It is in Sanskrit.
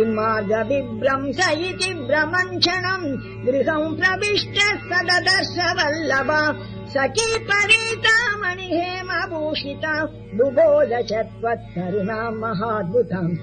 किम् मादविभ्रंस इति भ्रमञ्छणम् गृहम् प्रविष्ट सददर्शवल्लभ। सखी परीतामणिहेमभूषिता बुबोध च त्वत्तरुणाम् महाद्भुतम्।